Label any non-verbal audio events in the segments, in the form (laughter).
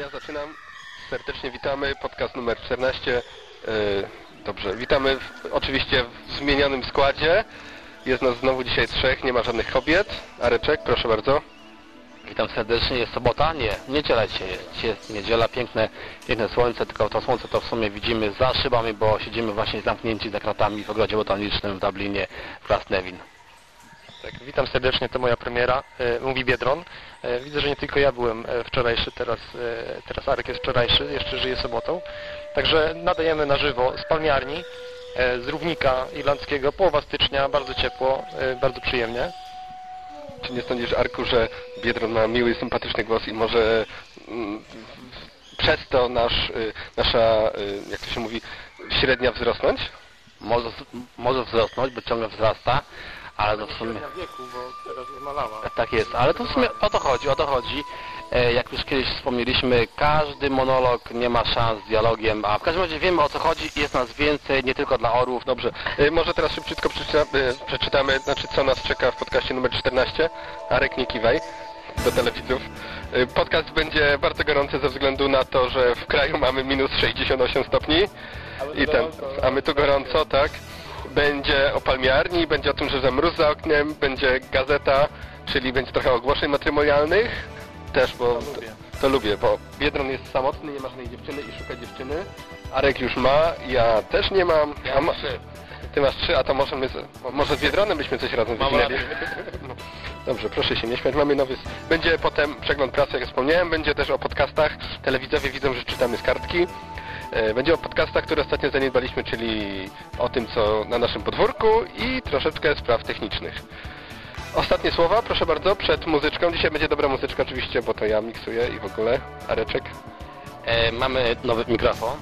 ja zaczynam. Serdecznie witamy. Podcast numer 14. E, Dobrze, witamy w, oczywiście w zmienionym składzie. Jest nas znowu dzisiaj trzech, nie ma żadnych kobiet. Areczek, proszę bardzo. Witam serdecznie, jest sobota? Nie, niedziela dzisiaj jest. Jest niedziela, piękne, piękne słońce, tylko to słońce to w sumie widzimy za szybami, bo siedzimy właśnie zamknięci za kratami w ogrodzie botanicznym w Dublinie, w Glasnevin. Witam serdecznie, to moja premiera, e, mówi Biedron. E, widzę, że nie tylko ja byłem e, wczorajszy, teraz, e, teraz Arek jest wczorajszy, jeszcze żyje sobotą. Także nadajemy na żywo z palmiarni, e, z równika irlandzkiego, połowa stycznia, bardzo ciepło, e, bardzo przyjemnie. Czy nie sądzisz, Arku, że Biedron ma miły, sympatyczny głos i może mm, przez to nasz, y, nasza, y, jak to się mówi, średnia wzrosnąć? Może, może wzrosnąć, bo ciągle wzrasta, ale to w sumie... wieku, bo teraz. Tak jest, ale to w sumie o to chodzi, o to chodzi. E, Jak już kiedyś wspomnieliśmy, każdy monolog nie ma szans z dialogiem, a w każdym razie wiemy o co chodzi i jest nas więcej, nie tylko dla orłów. Dobrze, y, może teraz szybciutko przeczyta, y, przeczytamy, znaczy co nas czeka w podcaście numer 14. Arek, nie kiwaj do telewidzów. Podcast będzie bardzo gorący ze względu na to, że w kraju mamy minus 68 stopni. I ten, a my tu gorąco, tak. Będzie o palmiarni, będzie o tym, że za mróz za oknem, będzie gazeta, czyli będzie trochę ogłoszeń matrymonialnych. Też, bo to lubię, to lubię bo Biedron jest samotny, nie ma żadnej dziewczyny i szuka dziewczyny. Arek już ma, ja też nie mam. A ma, ty masz trzy, a to może my, z- może z Biedronem byśmy coś razem Mam wywinęli. No. Dobrze, proszę się nie śmiać. Mamy nowy... Będzie potem przegląd prasy, jak wspomniałem. Będzie też o podcastach. Telewidzowie widzą, że czytamy z kartki. E, Będzie o podcastach, które ostatnio zaniedbaliśmy, czyli o tym, co na naszym podwórku i troszeczkę spraw technicznych. Ostatnie słowa, proszę bardzo, przed muzyczką. Dzisiaj będzie dobra muzyczka oczywiście, bo to ja miksuję i w ogóle. Areczek. E, mamy nowy mikrofon,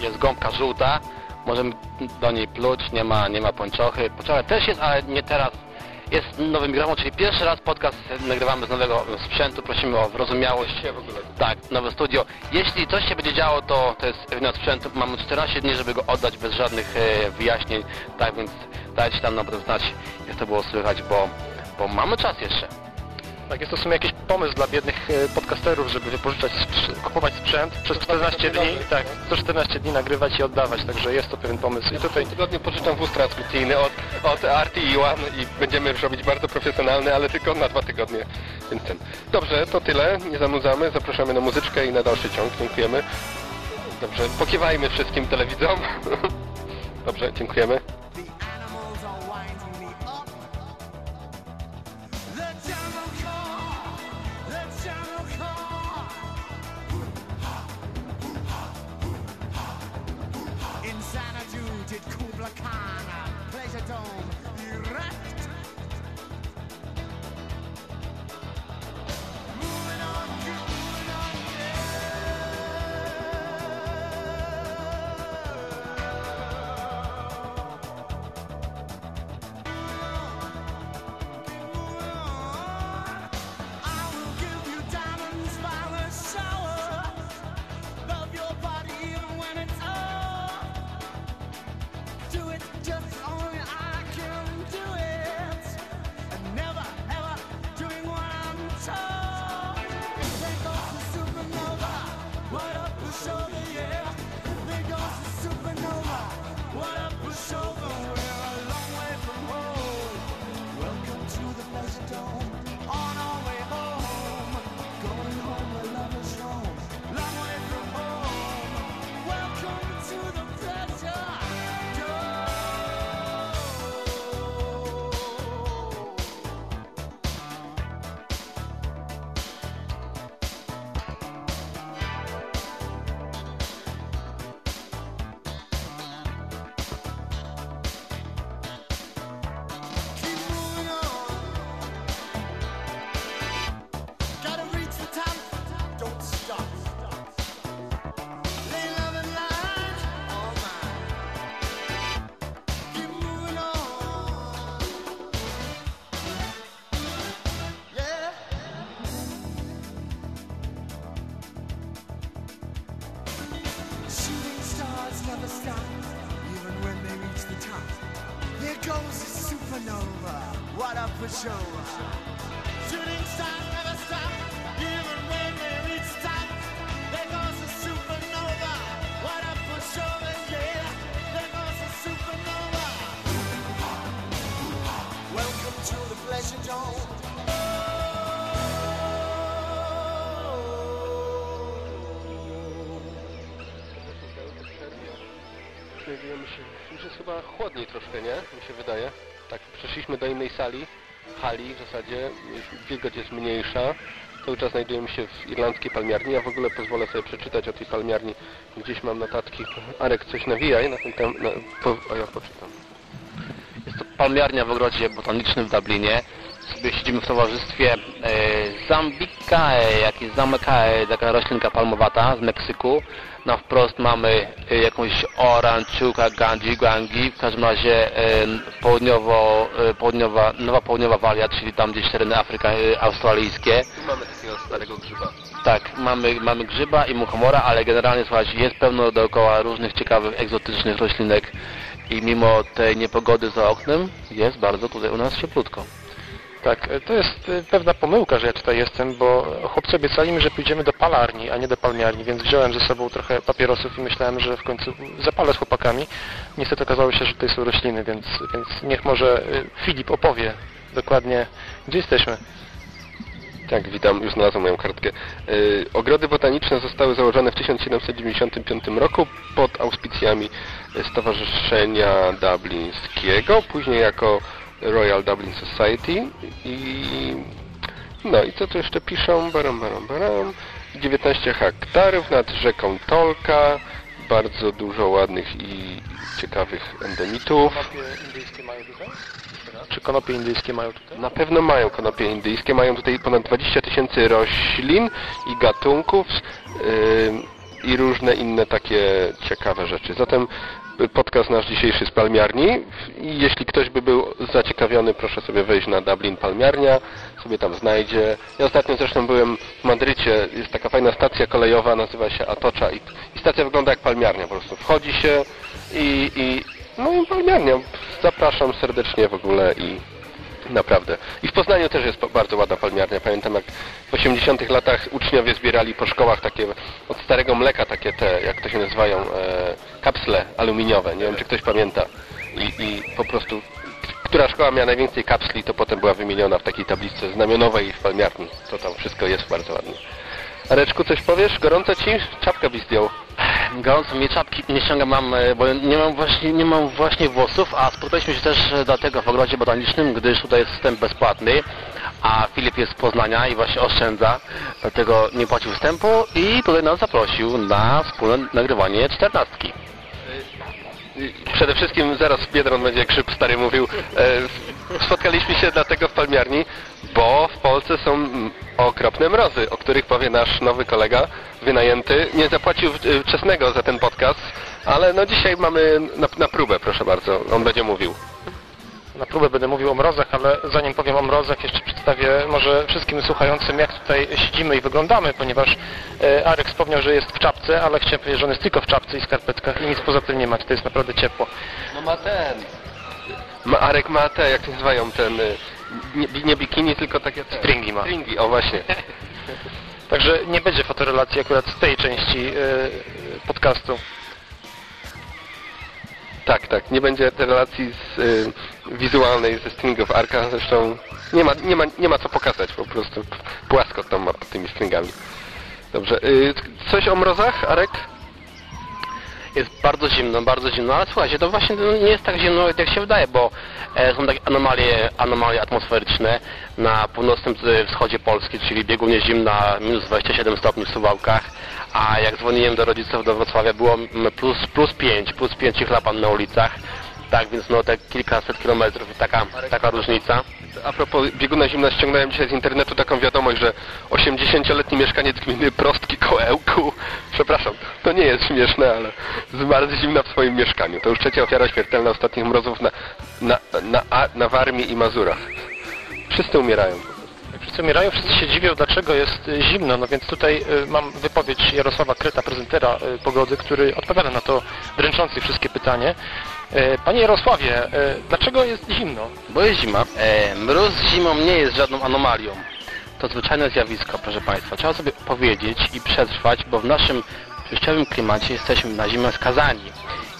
jest gąbka żółta, możemy do niej pluć, nie ma, nie ma pończochy. Pończocha też jest, ale nie teraz. Jest nowy mikrofon, czyli pierwszy raz podcast nagrywamy z nowego sprzętu, prosimy o wyrozumiałość. w ogóle. Tak, nowe studio. Jeśli coś się będzie działo, to to jest wina sprzętu. Mamy 14 dni, żeby go oddać bez żadnych e, wyjaśnień. Tak więc dajcie tam naprawdę znać, jak to było słychać, bo, bo mamy czas jeszcze. Tak, jest to w sumie jakiś pomysł dla biednych e, podcasterów, żeby wypożyczać, kupować sprzęt przez 14 dni, tak, co 14 dni nagrywać i oddawać, także jest to pewien pomysł. I W tutaj tym tygodniu pożyczam wóz transmisyjny od, od RTI One i będziemy już robić bardzo profesjonalny, ale tylko na dwa tygodnie. Więc ten. Dobrze, to tyle. Nie zanudzamy. Zapraszamy na muzyczkę i na dalszy ciąg. Dziękujemy. Dobrze, pokiwajmy wszystkim telewidzom. (laughs) Dobrze, dziękujemy. Znajdujemy się... Już jest chyba chłodniej troszkę, nie? Mi się wydaje. Tak, przeszliśmy do innej sali hali w zasadzie, wilgoć jest mniejsza. Cały czas znajdujemy się w irlandzkiej palmiarni. Ja w ogóle pozwolę sobie przeczytać o tej palmiarni. Gdzieś mam notatki. Arek, coś nawijaj na ten temat. Na, po, o, ja poczytam. Jest to palmiarnia w ogrodzie botanicznym w Dublinie. Siedzimy w towarzystwie e, Zambika, e, jak jest zamyka, e, taka roślinka palmowata z Meksyku. Na wprost mamy jakąś oranchuka, ganji, gangi, w każdym razie południowo, południowa, nowa południowa walia, czyli tam gdzieś tereny Afryka australijskie. Mamy takiego starego grzyba. Tak, mamy, mamy grzyba i muchomora, ale generalnie słuchajcie, jest pełno dookoła różnych ciekawych, egzotycznych roślinek i mimo tej niepogody za oknem jest bardzo tutaj u nas cieplutko. Tak, e, to jest e, pewna pomyłka, że ja tutaj jestem, bo chłopcy obiecali mi, że pójdziemy do palarni, a nie do palmiarni, więc wziąłem ze sobą trochę papierosów i myślałem, że w końcu zapalę z chłopakami. Niestety okazało się, że tutaj są rośliny, więc, więc niech może e, Filip opowie dokładnie, gdzie jesteśmy. Tak, witam, już znalazłem moją kartkę. Yy, ogrody botaniczne zostały założone w 1795 roku pod auspicjami Stowarzyszenia Dublińskiego, później jako Royal Dublin Society i no i co tu jeszcze piszą? Baram, baram, baram. 19 hektarów nad rzeką Tolka, bardzo dużo ładnych i ciekawych endemitów. Konopie indyjskie mają tutaj? Czy konopie indyjskie mają tutaj? Na pewno mają konopie indyjskie, mają tutaj ponad 20 tysięcy roślin i gatunków yy, i różne inne takie ciekawe rzeczy. Zatem podcast nasz dzisiejszy z Palmiarni jeśli ktoś by był zaciekawiony, proszę sobie wejść na Dublin Palmiarnia, sobie tam znajdzie. Ja ostatnio zresztą byłem w Madrycie, jest taka fajna stacja kolejowa, nazywa się Atocza i, i stacja wygląda jak palmiarnia, po prostu wchodzi się i, i no i palmiarnia. Zapraszam serdecznie w ogóle i naprawdę. I w Poznaniu też jest bardzo ładna palmiarnia. Pamiętam jak w 80 latach uczniowie zbierali po szkołach takie od starego mleka takie te, jak to się nazywają, e, kapsle aluminiowe. Nie wiem czy ktoś pamięta. I, I po prostu która szkoła miała najwięcej kapsli, to potem była wymieniona w takiej tabliczce znamionowej w palmiarni. To tam wszystko jest bardzo ładnie. Areczku, coś powiesz? Gorąco ci? Czapkę byś zdjął. Gorąco mnie czapki nie ściągam, mam, e, bo nie mam właśnie, nie mam właśnie włosów, a spotkaliśmy się też e, dlatego w ogrodzie botanicznym, gdyż tutaj jest wstęp bezpłatny, a Filip jest z Poznania i właśnie oszczędza, dlatego nie płacił wstępu i tutaj nas zaprosił na wspólne nagrywanie czternastki. Przede wszystkim zaraz Biedron będzie szyb stary mówił. E, spotkaliśmy się dlatego w palmiarni, bo w Polsce są okropne mrozy, o których powie nasz nowy kolega wynajęty. Nie zapłacił e, wczesnego za ten podcast, ale no dzisiaj mamy na, na próbę, proszę bardzo. On będzie mówił. Na próbę będę mówił o mrozach, ale zanim powiem o mrozach, jeszcze przedstawię może wszystkim słuchającym, jak tutaj siedzimy i wyglądamy, ponieważ e, Arek wspomniał, że jest w czapce, ale chciałem powiedzieć, że on jest tylko w czapce i skarpetkach i nic poza tym nie ma. To jest naprawdę ciepło. No ma ten. Ma, Arek ma te, jak się nazywają, ten... Nie, nie bikini, tylko takie te... Stringi ma. Stringi, o właśnie. Także nie będzie fotorelacji akurat z tej części e, podcastu. Tak, tak. Nie będzie tej relacji z, y, wizualnej ze stringów Arka. Zresztą nie ma, nie, ma, nie ma co pokazać. Po prostu płasko tam ma pod tymi stringami. Dobrze. Y, coś o mrozach, Arek? Jest bardzo zimno, bardzo zimno, ale słuchajcie, to właśnie nie jest tak zimno, jak się wydaje, bo e, są takie anomalie, anomalie atmosferyczne na północnym e, wschodzie Polski, czyli biegunie zimna minus 27 stopni w Suwałkach, a jak dzwoniłem do rodziców do Wrocławia było plus, plus 5, plus 5 chlapan na ulicach, tak więc no te kilkaset kilometrów i taka, taka różnica. A propos bieguna zimna, ściągnąłem dzisiaj z internetu taką wiadomość, że 80-letni mieszkaniec gminy Prostki Kołełku, (laughs) przepraszam, to nie jest śmieszne, ale zmarł zimna w swoim mieszkaniu. To już trzecia ofiara śmiertelna ostatnich mrozów na, na, na, na, na Warmii i Mazurach. Wszyscy umierają. Wszyscy umierają, wszyscy się dziwią, dlaczego jest y, zimno. No więc tutaj y, mam wypowiedź Jarosława Kreta, prezentera y, pogody, który odpowiada na to dręczące wszystkie pytanie. Y, Panie Jarosławie, y, dlaczego jest zimno? Bo jest zima. E, mróz zimą nie jest żadną anomalią. To zwyczajne zjawisko, proszę Państwa. Trzeba sobie powiedzieć i przetrwać, bo w naszym przejściowym klimacie jesteśmy na zimę skazani.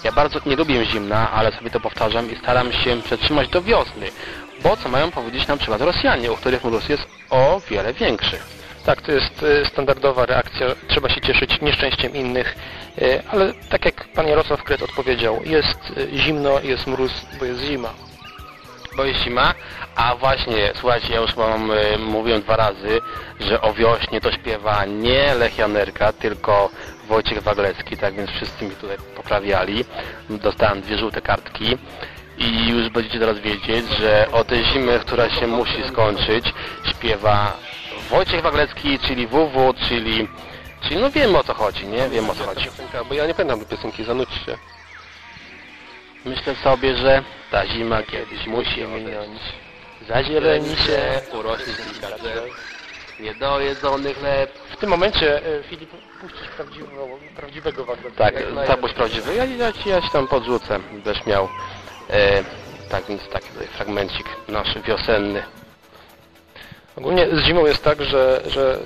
Ja bardzo nie lubię zimna, ale sobie to powtarzam i staram się przetrzymać do wiosny, Bo co mają powiedzieć na przykład Rosjanie, u których mróz jest o wiele większy. Tak, to jest e, standardowa reakcja. Trzeba się cieszyć nieszczęściem innych. E, Ale tak jak pan Jarosław Kret odpowiedział, jest e, zimno, jest mróz, bo jest zima. bo jest zima, a właśnie, słuchajcie, ja już wam y, mówiłem dwa razy, że o wiośnie to śpiewa nie Lech Janerka, tylko Wojciech Waglecki, tak więc wszyscy mi tutaj poprawiali. Dostałem dwie żółte kartki i już będziecie teraz wiedzieć, że o tej zimy, która się musi skończyć, śpiewa Wojciech Waglecki, czyli WW, czyli, czyli no wiem o co chodzi, nie? Wiem o co chodzi. Piosenka, bo ja nie pamiętam tej piosenki, zanudźcie. Myślę sobie, że ta zima kiedyś musi minąć. Zazieleni się, urośnie kilka drzew, niedojedzony chleb. W tym momencie e, Filip puścisz prawdziwego, prawdziwego Wagleckiego. Tak, na- całość prawdziwy. Ja, ja, ci- ja ci tam podrzucę, będziesz miał. E, tak więc taki tutaj fragmencik nasz wiosenny. Ogólnie z zimą jest tak, że, że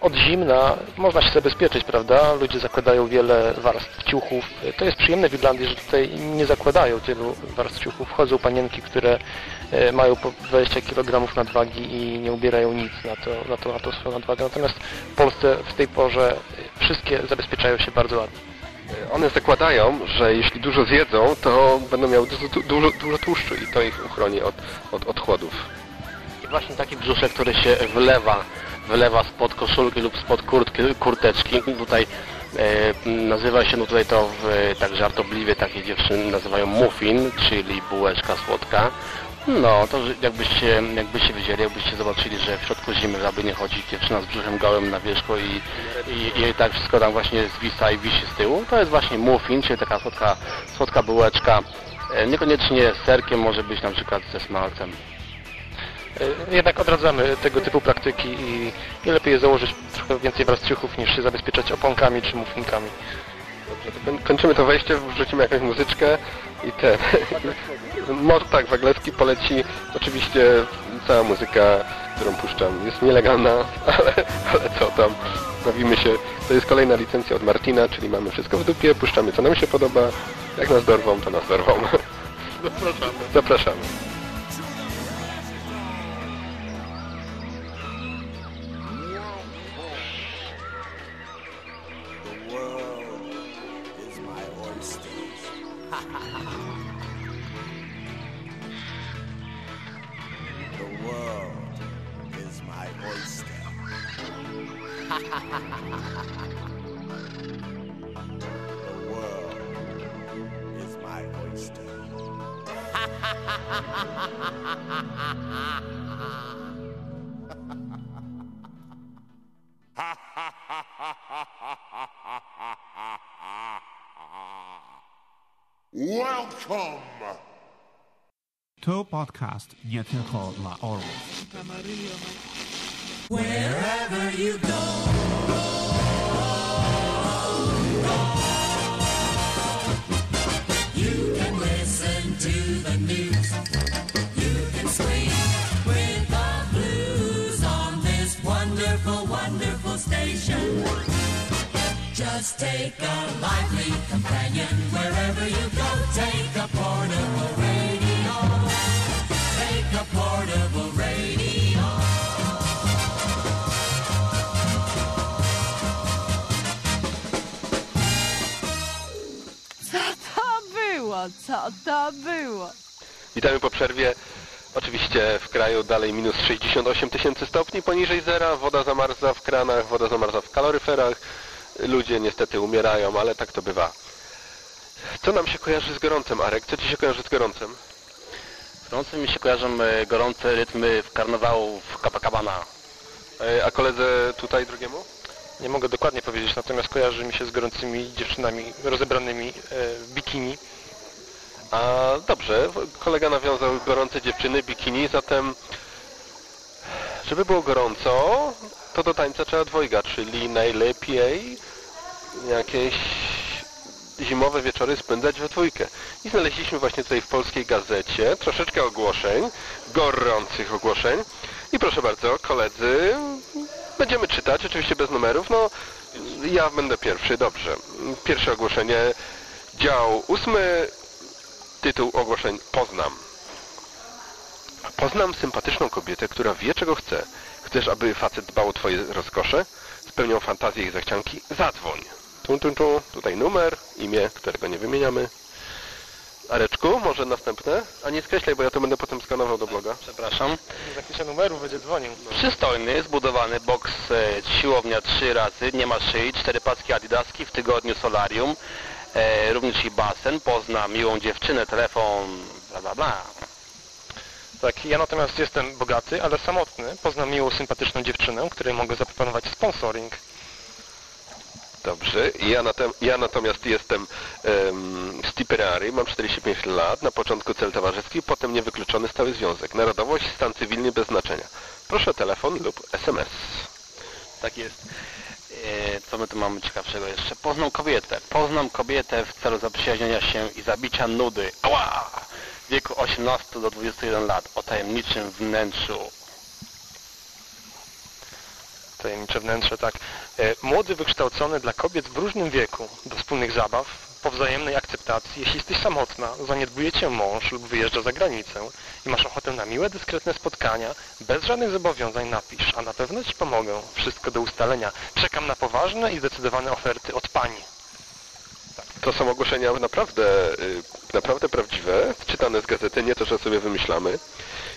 od zimna można się zabezpieczyć, prawda? Ludzie zakładają wiele warstw ciuchów. To jest przyjemne w Irlandii, że tutaj nie zakładają tylu warstw ciuchów. Wchodzą panienki, które e, mają po 20 kg nadwagi i nie ubierają nic na, to, na, to, na tą swoją nadwagę. Natomiast w Polsce w tej porze e, wszystkie zabezpieczają się bardzo ładnie. One zakładają, że jeśli dużo zjedzą, to będą miały dużo, dużo, dużo tłuszczu i to ich uchroni od, od, od chłodów. Właśnie taki brzuszek, który się wylewa, wylewa spod koszulki lub spod kurtki, kurteczki. Tutaj e, nazywa się, no tutaj to w, tak żartobliwie takie dziewczyny nazywają muffin, czyli bułeczka słodka. No, to jakbyście, jakbyście wiedzieli, jakbyście zobaczyli, że w środku zimy, aby nie chodzi dziewczyna z brzuchem gołym na wierzchu i, i, i tak wszystko tam właśnie zwisa i wisi z tyłu, to jest właśnie muffin, czyli taka słodka, słodka bułeczka. E, Niekoniecznie z serkiem, może być na przykład ze smalcem. E, Jednak odradzamy tego typu praktyki i, i lepiej jest założyć trochę więcej warstw ciuchów niż się zabezpieczać oponkami czy muffinkami. Dobrze, to koń- kończymy to wejście, wrzucimy jakąś muzyczkę i ten... (laughs) Może tak, Waglecki poleci. Oczywiście cała muzyka, którą puszczam jest nielegalna, (laughs) ale, ale co tam, bawimy się. To jest kolejna licencja od Martina, czyli mamy wszystko w dupie, puszczamy co nam się podoba. Jak nas dorwą, to nas dorwą. (laughs) Zapraszamy. Zapraszamy. Welcome! To podcast nie tylko dla orłów. wonderful, station. Just take a lively companion wherever you go. Take a portable radio. Take a portable radio. Co to było? Co to było? Witamy po przerwie. Oczywiście w kraju dalej minus 68 tysięcy stopni poniżej zera, woda zamarza w kranach, woda zamarza w kaloryferach. Ludzie niestety umierają, ale tak to bywa. Co nam się kojarzy z gorącem, Arek? Co Ci się kojarzy z gorącem? Gorące mi się kojarzą e, gorące rytmy w karnawału w Copacabana. E, A koledze tutaj drugiemu? Nie mogę dokładnie powiedzieć, natomiast kojarzy mi się z gorącymi dziewczynami rozebranymi e, w bikini. A dobrze, kolega nawiązał gorące dziewczyny, bikini, zatem żeby było gorąco, to do tańca trzeba dwojga, czyli najlepiej jakieś zimowe wieczory spędzać we dwójkę. I znaleźliśmy właśnie tutaj w polskiej gazecie troszeczkę ogłoszeń, gorących ogłoszeń. I proszę bardzo, koledzy, będziemy czytać, oczywiście bez numerów. No, ja będę pierwszy, dobrze. Pierwsze ogłoszenie, dział ósmy, tytuł ogłoszeń Poznam. Poznam sympatyczną kobietę, która wie czego chce. Chcesz, aby facet dbał o twoje rozkosze? Spełniał fantazje i zachcianki? Zadzwoń. Tu, tu, tu. Tutaj numer, imię, którego nie wymieniamy. Areczku, może następne? A nie skreślaj, bo ja to będę potem skanował do bloga. Przepraszam. Z zakresie numerów będzie dzwonił. Przystojny, zbudowany, boks, e, siłownia trzy razy, nie ma szyi, cztery paski adidaski, w tygodniu solarium, e, również i basen, pozna miłą dziewczynę, telefon, bla bla bla. Tak, ja natomiast jestem bogaty, ale samotny. Poznam miłą, sympatyczną dziewczynę, której mogę zaproponować sponsoring. Dobrze. Ja, natem, ja natomiast jestem um, stiperary, mam 45 lat, na początku cel towarzyski, potem niewykluczony stały związek. Narodowość, stan cywilny bez znaczenia. Proszę telefon lub SMS. Tak jest. E, co my tu mamy ciekawszego jeszcze? Poznam kobietę. Poznam kobietę w celu zaprzyjaźnienia się i zabicia nudy. Ała! W wieku 18 do 21 lat. O tajemniczym wnętrzu. Tajemnicze wnętrze, tak. E, Młody, wykształcony dla kobiet w różnym wieku, do wspólnych zabaw, po wzajemnej akceptacji. Jeśli jesteś samotna, zaniedbuje cię mąż lub wyjeżdża za granicę i masz ochotę na miłe, dyskretne spotkania, bez żadnych zobowiązań napisz, a na pewno ci pomogę. Wszystko do ustalenia. Czekam na poważne i zdecydowane oferty od pani. To są ogłoszenia naprawdę, y, naprawdę prawdziwe, czytane z gazety, nie to, że sobie wymyślamy.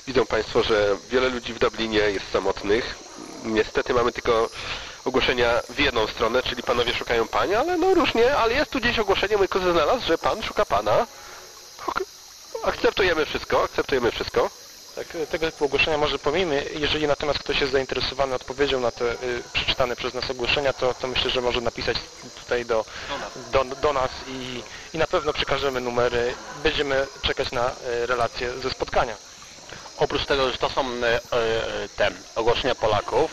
Widzą Państwo, że wiele ludzi w Dublinie jest samotnych. Niestety mamy tylko ogłoszenia w jedną stronę, czyli panowie szukają pani, ale no różnie, ale jest tu gdzieś ogłoszenie, mój kuzyn znalazł, że pan szuka pana. Akceptujemy wszystko, akceptujemy wszystko. Tak, e, tego typu ogłoszenia może pomijmy. Jeżeli natomiast ktoś jest zainteresowany odpowiedzią na te y, przeczytane przez nas ogłoszenia, to, to myślę, że może napisać tutaj do, do, do nas i, i na pewno przekażemy numery. Będziemy czekać na y, relacje ze spotkania. Oprócz tego, że to są e, te ogłoszenia Polaków,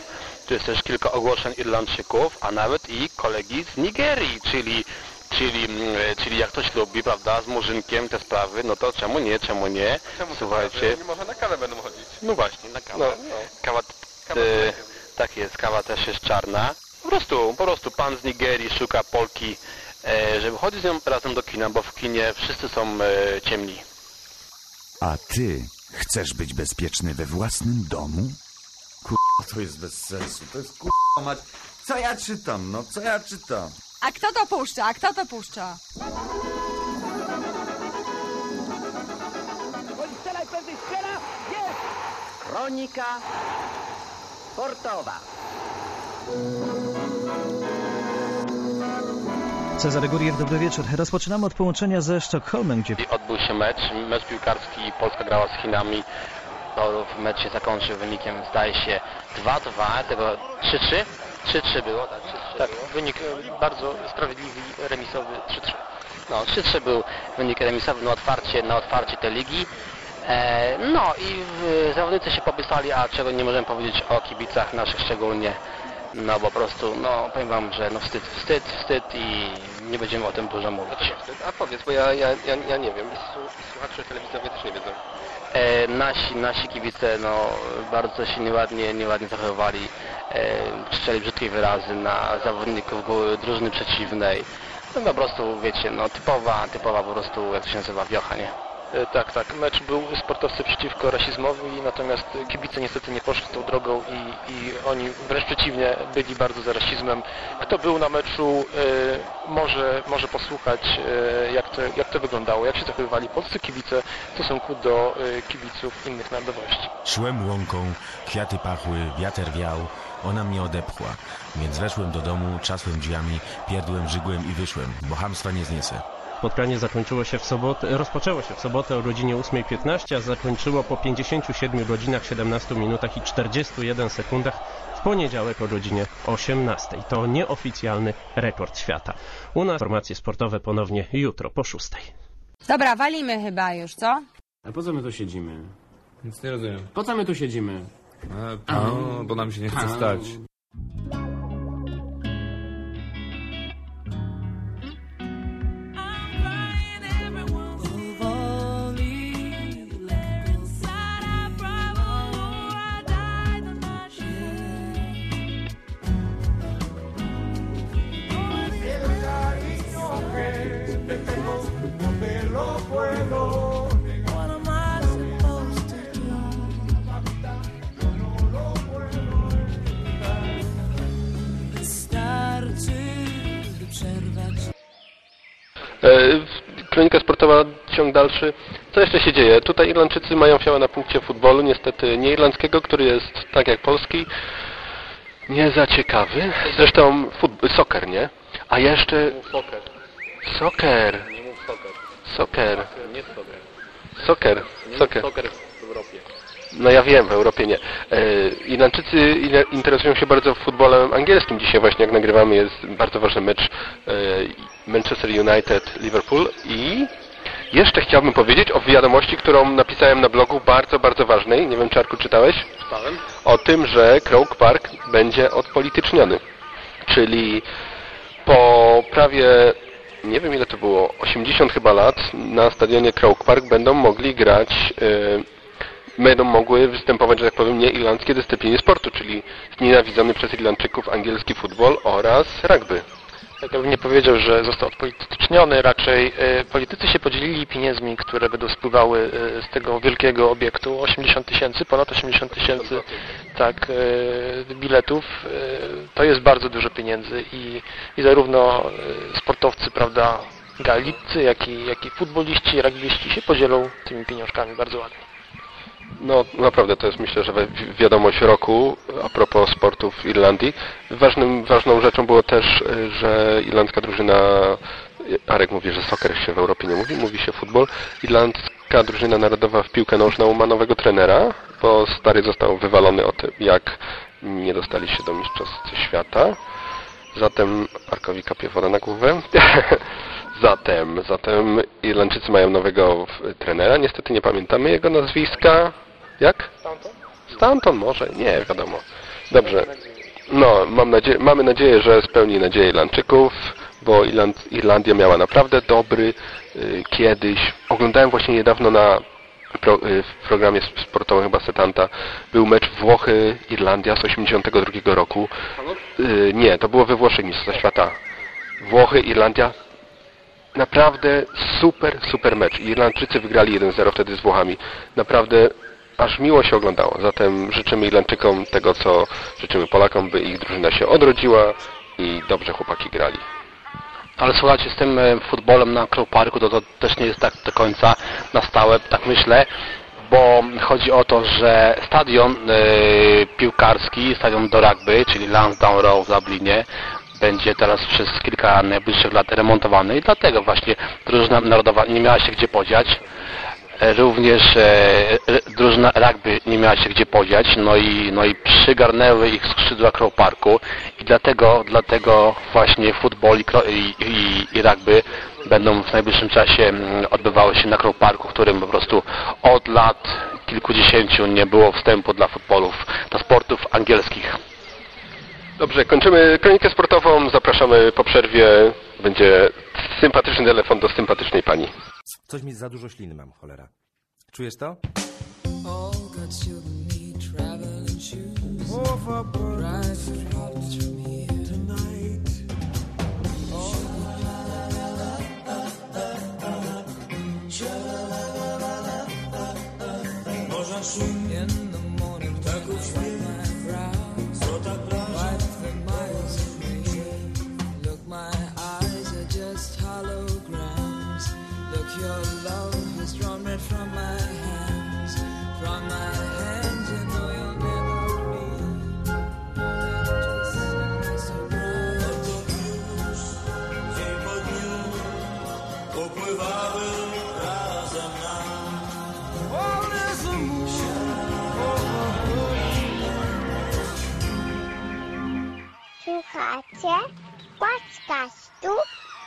tu jest też kilka ogłoszeń Irlandczyków, a nawet i kolegi z Nigerii, czyli, czyli, mm, czyli jak ktoś lubi, prawda, z murzynkiem te sprawy, no to czemu nie, czemu nie? Słuchajcie, Może na kawę będą chodzić. no właśnie, na kawę. No, no. Kawa, Kawa e, tak jest, kawa też jest czarna. Po prostu, po prostu pan z Nigerii szuka Polki, e, żeby chodzić z nią razem do kina, bo w kinie wszyscy są e, ciemni. A ty chcesz być bezpieczny we własnym domu? Kurwa, to jest bez sensu. To jest kurwa mać. Co ja czytam, no? Co ja czytam? A kto to puszcza? A kto to puszcza? Kronika sportowa. Cezary Gurier, dobry wieczór. Rozpoczynamy od połączenia ze Sztokholmem, gdzie odbył się mecz, mecz piłkarski, Polska grała z Chinami. To mecz się zakończył wynikiem, zdaje się, 2-2, tego 3-3? 3-3 było, tak? 3-3 Tak, było. wynik e, bardzo sprawiedliwy, remisowy 3-3. No, 3-3 był wynik remisowy na otwarcie, na otwarcie tej ligi. E, no i w, zawodnicy się popisali, a czego nie możemy powiedzieć o kibicach naszych szczególnie. No po prostu, no powiem wam, że no wstyd, wstyd, wstyd i nie będziemy o tym dużo mówić. A powiedz, bo ja, ja, ja, ja nie wiem, i słuchacze telewizowie też nie wiedzą. E, nasi, nasi kibice no, bardzo się nieładnie, nieładnie zachowywali, e, krzyczeli brzydkie wyrazy na zawodników drużyny przeciwnej. No po prostu, wiecie, no typowa, typowa po prostu, jak to się nazywa, wiocha, nie? E, Tak, tak. Mecz był sportowcy przeciwko rasizmowi, natomiast kibice niestety nie poszli tą drogą i, i oni wręcz przeciwnie byli bardzo za rasizmem. Kto był na meczu e, może, może posłuchać e, jak, to, jak to wyglądało, jak się zachowywali polscy kibice w stosunku do e, kibiców innych narodowości. Szłem łąką, kwiaty pachły, wiatr wiał, ona mnie odepchła. Więc weszłem do domu, trzasłem drzwiami, pierdłem, żygłem i wyszłem, bo hamstwa nie zniesę. Spotkanie zakończyło się w sobotę, rozpoczęło się w sobotę o godzinie 8.15, a zakończyło po 57 godzinach, 17 minutach i 41 sekundach w poniedziałek o godzinie 18. To nieoficjalny rekord świata. U nas informacje sportowe ponownie jutro po 6. Dobra, walimy chyba już, co? A po co my tu siedzimy? Nic nie rozumiem. Po co my tu siedzimy? A, bo nam się nie chce stać. Kronika sportowa, ciąg dalszy. Co jeszcze się dzieje? Tutaj Irlandczycy mają fiałę na punkcie futbolu, niestety nie irlandzkiego, który jest tak jak polski, nie za ciekawy. Zresztą soccer, nie? A jeszcze... Soccer. Soccer. Nie mów soccer. Soccer. Nie soccer. Soccer. Soccer. soccer w Europie. No ja wiem, w Europie nie. E, Irlandczycy interesują się bardzo futbolem angielskim. Dzisiaj właśnie jak nagrywamy jest bardzo ważny mecz Manchester United-Liverpool i jeszcze chciałbym powiedzieć o wiadomości, którą napisałem na blogu, bardzo, bardzo ważnej. Nie wiem, Czarku, czytałeś? Czytałem. O tym, że Croke Park będzie odpolityczniony. Czyli po prawie, nie wiem ile to było, 80 chyba lat na stadionie Croke Park będą mogli grać e, będą mogły występować, że tak powiem, nieirlandzkie dyscypliny sportu, czyli znienawidzony przez Irlandczyków angielski futbol oraz rugby. Tak ja bym nie powiedział, że został odpolityczniony, raczej e, politycy się podzielili pieniędzmi, które będą spływały e, z tego wielkiego obiektu. 80 tysięcy, ponad 80 tysięcy tak, e, biletów. To jest bardzo dużo pieniędzy i, i zarówno sportowcy, prawda, galicy, jak i, jak i futboliści, rugbyści się podzielą tymi pieniążkami bardzo ładnie. No naprawdę to jest myślę, że wi- wiadomość roku a propos sportów Irlandii. Ważnym, ważną rzeczą było też, y, że irlandzka drużyna, y, Arek mówi, że soccer się w Europie nie mówi, mówi się futbol. Irlandzka drużyna narodowa w piłkę nożną ma nowego trenera, bo stary został wywalony o tym, jak nie dostali się do Mistrzostw Świata. Zatem Arkowi kapie woda na głowę. (laughs) zatem, zatem Irlandczycy mają nowego trenera. Niestety nie pamiętamy jego nazwiska. Jak? Stanton może, nie wiadomo. Dobrze. No, mam nadzieję, mamy nadzieję, że spełni nadzieję Irlandczyków, bo Irland, Irlandia miała naprawdę dobry y, kiedyś. Oglądałem właśnie niedawno na pro, y, w programie sp- sportowym chyba Setanta był mecz Włochy-Irlandia z 82 roku. Y, nie, to było we Włoszech Mistrzostwa Świata. Włochy, Irlandia. Naprawdę super, super mecz. Irlandczycy wygrali 1-0 wtedy z Włochami. Naprawdę aż miło się oglądało. Zatem życzymy Irlandczykom tego, co życzymy Polakom, by ich drużyna się odrodziła i dobrze chłopaki grali. Ale słuchajcie, z tym e, futbolem na Crow Parku to, to też nie jest tak do końca na stałe, tak myślę, bo chodzi o to, że stadion e, piłkarski, stadion do rugby, czyli Lansdowne Row w Dublinie, będzie teraz przez kilka najbliższych lat remontowany i dlatego właśnie drużyna narodowa nie miała się gdzie podziać. E, Również e, drużyna rugby nie miała się gdzie podziać, no i, no i przygarnęły ich skrzydła Crow Parku i dlatego, dlatego właśnie futbol i, i, i rugby będą w najbliższym czasie mm, odbywały się na Crow Parku, w którym po prostu od lat kilkudziesięciu nie było wstępu dla futbolów, dla sportów angielskich. Dobrze, kończymy kronikę sportową. Zapraszamy po przerwie. Będzie sympatyczny telefon do sympatycznej pani. Coś mi za dużo śliny mam, cholera. Czujesz to? Your love has drawn red from my hands. From my hands, you know you'll never be. Just so bright. Dzień po dniu upływały razem nam. Słuchacie podcastu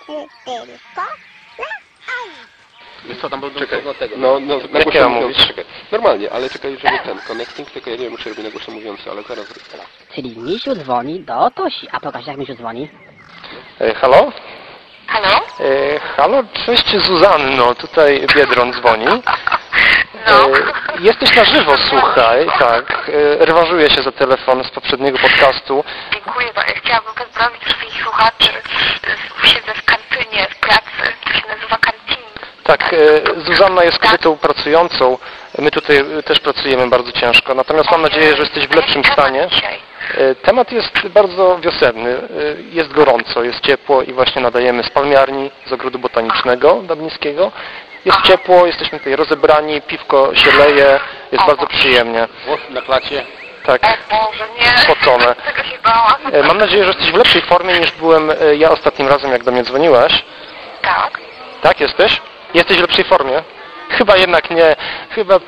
nie tylko na Ani. Wiesz co, tam był Czekaj, do tego. no, no, na głośno mówiąc, czekaj. Normalnie, ale czekaj, żeby ten connecting, tylko ja nie wiem, czy robię na głośno mówiący, ale zaraz zrobię. Czyli Misiu dzwoni do Tosi. A pokaż jak Misiu dzwoni. E, halo? Halo? E, halo, cześć Zuzanno, tutaj Biedron dzwoni. (laughs) No. E, jesteś na żywo, słuchaj, tak. E, rewanżuję się za telefon z poprzedniego podcastu. Dziękuję. bardzo. Chciałabym pozdrowić wszystkich słuchaczy. Z- Siedzę w kantynie w pracy. To się nazywa kantin. Tak, e, Zuzanna jest kobietą pracującą My tutaj e, też pracujemy bardzo ciężko, natomiast mam nadzieję, że jesteś w lepszym stanie. E, Temat jest bardzo wiosenny. Jest gorąco, jest ciepło i właśnie nadajemy z palmiarni, z ogrodu botanicznego dabnińskiego. Jest ciepło, jesteśmy tutaj rozebrani, piwko się leje, jest bardzo przyjemnie. Włosy na klacie. Tak, Boże, nie. spocone. (laughs) Mam nadzieję, że jesteś w lepszej formie niż byłem ja ostatnim razem, jak do mnie dzwoniłaś. Tak. Tak, jesteś? Jesteś w lepszej formie? Chyba jednak nie. Chyba,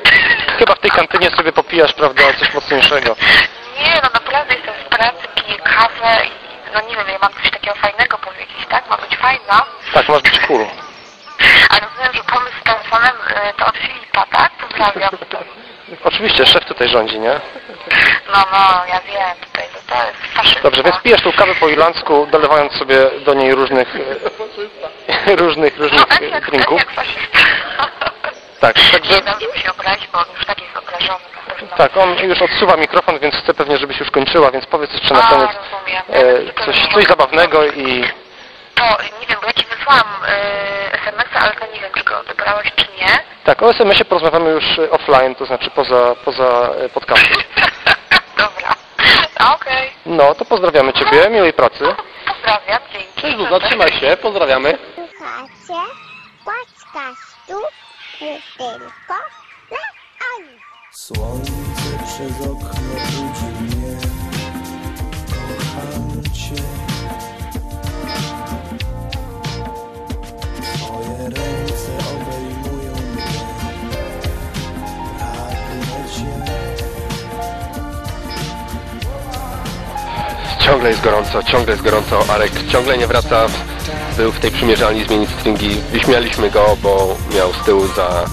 chyba w tej kantynie sobie popijasz, prawda, coś mocniejszego. Nie, no naprawdę jestem w pracy, piję kawę i no nie wiem, ja mam coś takiego fajnego powiedzieć, tak? Ma być fajna. Tak, masz być cool. A rozumiem, że pomysł z telefonem y, to od Filipa, tak? Pozdrawiam. (laughs) Oczywiście, szef tutaj rządzi, nie? No, no, ja wiem, tutaj to, jest faszyzm. Dobrze, więc pijesz tą kawę po irlandzku, dolewając sobie do niej różnych, e, (laughs) różnych, różnych e, drinków. (laughs) Tak, także, Nie dam się obrazić, bo on już tak jest obrażony tak, on już odsuwa mikrofon, więc chce pewnie, żebyś już kończyła, więc powiedz jeszcze na A, koniec rozumiem. e, coś, coś zabawnego i To, nie wiem, bo ja Ci wysłałam y, SMS-a, ale to nie wiem, czy go odebrałeś, czy nie. tak, o SMS-ie porozmawiamy już e, offline, to znaczy poza, poza e, podcastem. (laughs) Okej, No, to pozdrawiamy Ciebie, miłej pracy. (laughs) pozdrawiam, dzięki. Cześć Zuza, trzymaj się, pozdrawiamy. Słuchacie podcastu nie tylko dla Oli. Słońce przez okno budzi Twoje ręce obejmują mnie Pragnę Cię Ciągle jest gorąco, ciągle jest gorąco. Arek ciągle nie wraca. Był w tej przymierzalni zmienić stringi. Wyśmialiśmy go, bo miał z tyłu za,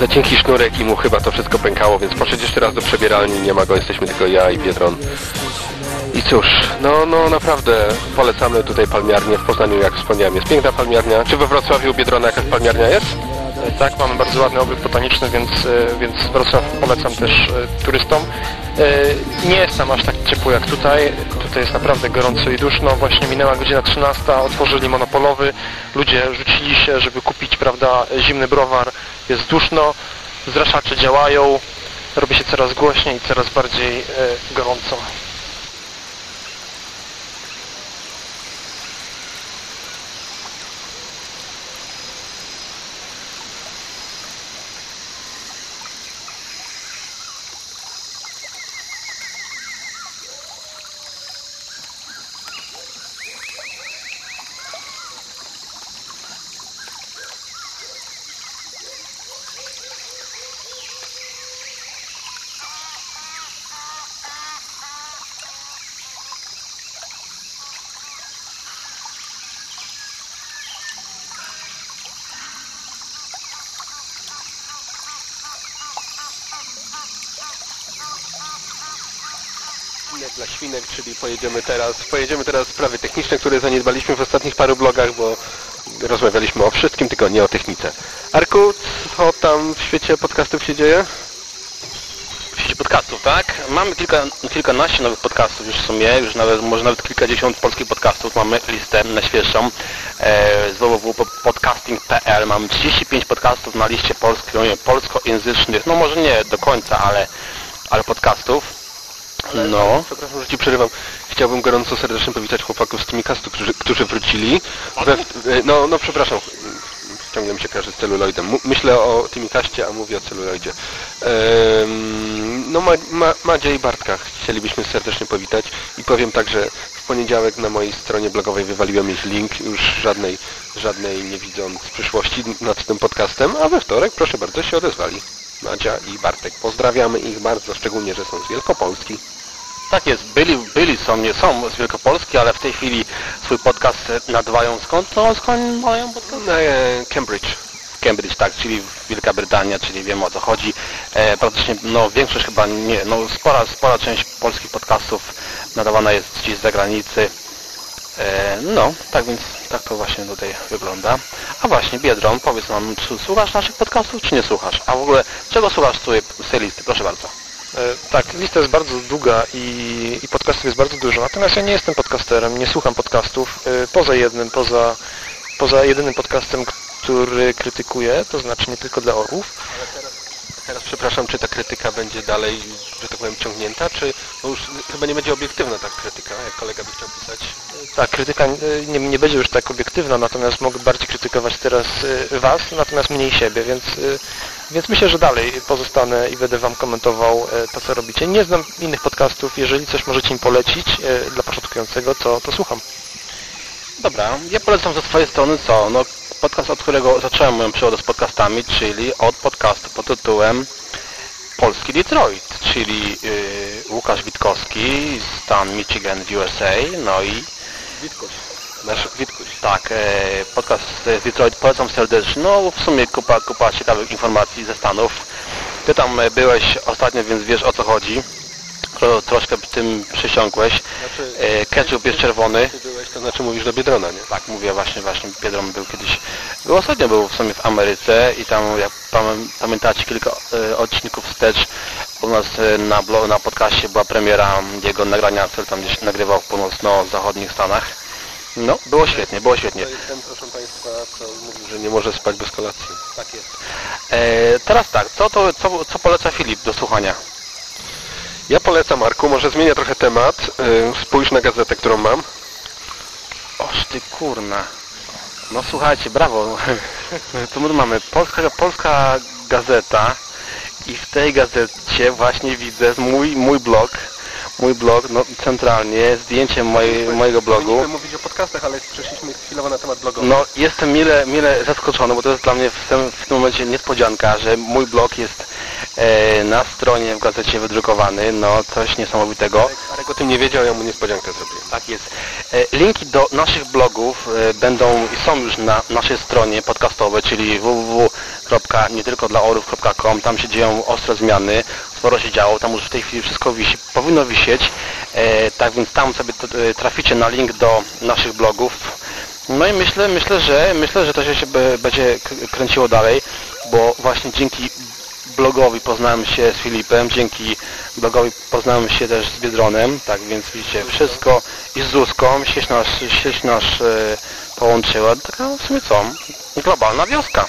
za cienki sznurek i mu chyba to wszystko pękało, więc poszedł jeszcze raz do przebieralni. Nie ma go, jesteśmy tylko ja i Biedron. I cóż, no, no naprawdę polecamy tutaj palmiarnię w Poznaniu, jak wspomniałem, jest piękna palmiarnia. Czy we Wrocławiu Biedrona jakaś palmiarnia jest? E, Tak, mamy bardzo ładny ogród botaniczny, więc, e, więc Wrocław polecam też e, turystom. Nie jest tam aż tak ciepło jak tutaj. Tutaj jest naprawdę gorąco i duszno. Właśnie minęła godzina 13, otworzyli monopolowy. Ludzie rzucili się, żeby kupić, prawda, zimny browar. Jest duszno, zraszacze działają. Robi się coraz głośniej i coraz bardziej gorąco. Świnek dla świnek, czyli pojedziemy teraz, pojedziemy teraz sprawy techniczne, które zaniedbaliśmy w ostatnich paru blogach, bo rozmawialiśmy o wszystkim, tylko nie o technice. Arku, co tam w świecie podcastów się dzieje? W sieci podcastów, tak? Mamy kilka, kilkanaście nowych podcastów już w sumie, już nawet, może nawet kilkadziesiąt polskich podcastów. Mamy listę na świeższą e, z www.podcasting.pl. Mamy 35 podcastów na liście polsko, polskojęzycznych, no może nie do końca, ale, ale podcastów. No. Przepraszam, że Ci przerywam. Chciałbym gorąco serdecznie powitać chłopaków z Timicastu, którzy, którzy wrócili. We, no, no przepraszam, ciągle mi się kojarzy z celuloidem. Myślę o Timicaście, a mówię o celuloidzie. Ehm, no Ma, Ma, Madzia i Bartka chcielibyśmy serdecznie powitać i powiem tak, że w poniedziałek na mojej stronie blogowej wywaliłem ich link, już żadnej, żadnej nie widząc przyszłości nad tym podcastem, a we wtorek proszę bardzo się odezwali. Madzia i Bartek. Pozdrawiamy ich bardzo, szczególnie, że są z Wielkopolski. Tak jest, byli, byli są, nie są z Wielkopolski, ale w tej chwili swój podcast nadawają skąd? No, skąd mają podcast? E, Cambridge. Cambridge, tak, czyli Wielka Brytania, czyli wiemy o co chodzi. E, praktycznie, no większość chyba nie, no spora, spora część polskich podcastów nadawana jest gdzieś z zagranicy. E, no, tak więc tak to właśnie tutaj wygląda. A właśnie, Biedron, powiedz nam, czy słuchasz naszych podcastów, czy nie słuchasz? A w ogóle, czego słuchasz z tej, listy? Proszę bardzo. E, Tak, lista jest bardzo długa i, i podcastów jest bardzo dużo. Natomiast ja nie jestem podcasterem, nie słucham podcastów. e, Poza jednym, poza, poza jedynym podcastem, który krytykuję, to znaczy nie tylko dla orłów. Teraz przepraszam, czy ta krytyka będzie dalej, że tak powiem, ciągnięta, czy bo już chyba nie będzie obiektywna ta krytyka, jak kolega by chciał pisać? Tak, krytyka e, nie, nie będzie już tak obiektywna, natomiast mogę bardziej krytykować teraz e, Was, natomiast mniej siebie, więc, e, więc myślę, że dalej pozostanę i będę Wam komentował to, co robicie. Nie znam innych podcastów, jeżeli coś możecie mi polecić dla początkującego, to, to słucham. Dobra, ja polecam ze swojej strony co? No, podcast, od którego zacząłem moją przygodę z podcastami, czyli od podcastu pod tytułem Polski Detroit, czyli yy, Łukasz Witkowski, stan Michigan w USA, no i Witkuś. Nasz Witkuś. tak, e, podcast z Detroit polecam serdecznie, no w sumie kupa, kupa ciekawych informacji ze Stanów. Ty tam byłeś ostatnio, więc wiesz o co chodzi. Tro, troszkę tym przysiągłeś. Znaczy, E, ketchup jest czerwony. Ty byłeś, to znaczy mówisz do Biedrona, nie? Tak, mówię właśnie, właśnie Biedron był kiedyś, był ostatnio był w sumie w Ameryce i tam, jak pam- pamiętacie, kilka e, odcinków wstecz u nas e, na, blo, na podcaście była premiera jego nagrania, który tam gdzieś nagrywał w północno-zachodnich Stanach. No, było świetnie, było świetnie. To jest ten, proszę Państwa, co mówił, że nie może spać bez kolacji. Tak jest. E, teraz tak, co, to, co, co poleca Filip do słuchania? Ja polecam, Marku, może zmienię trochę temat. Yy, Spójrz na gazetę, którą mam. Oż ty kurna. No słuchajcie, brawo. (laughs) Tu my mamy polska, polska gazeta i w tej gazecie właśnie widzę mój, mój blog, mój blog, no centralnie, zdjęcie mojego blogu. Powinniśmy mówić o podcastach, ale przeszliśmy chwilowo na temat blogowy. No jestem mile, mile zaskoczony, bo to jest dla mnie w tym, w tym momencie niespodzianka, że mój blog jest na stronie w gazecie wydrukowany, no coś niesamowitego. Arek o tym nie wiedział, ja mu niespodziankę zrobiłem. Tak jest. E, Linki do naszych blogów e, będą i są już na naszej stronie podcastowej, czyli www.nietylkodlaorów.com. Tam się dzieją ostre zmiany, sporo się działo, tam już w tej chwili wszystko wisi, powinno wisieć. E, tak więc tam sobie e, traficie na link do naszych blogów. No i myślę, myślę, że myślę, że to się będzie kręciło dalej, bo właśnie dzięki blogowi poznałem się z Filipem, dzięki blogowi poznałem się też z Biedronem, tak więc widzicie, wszystko i z Zuzką, sieć nas, sieć nas e, połączyła, taka w sumie co, globalna wioska.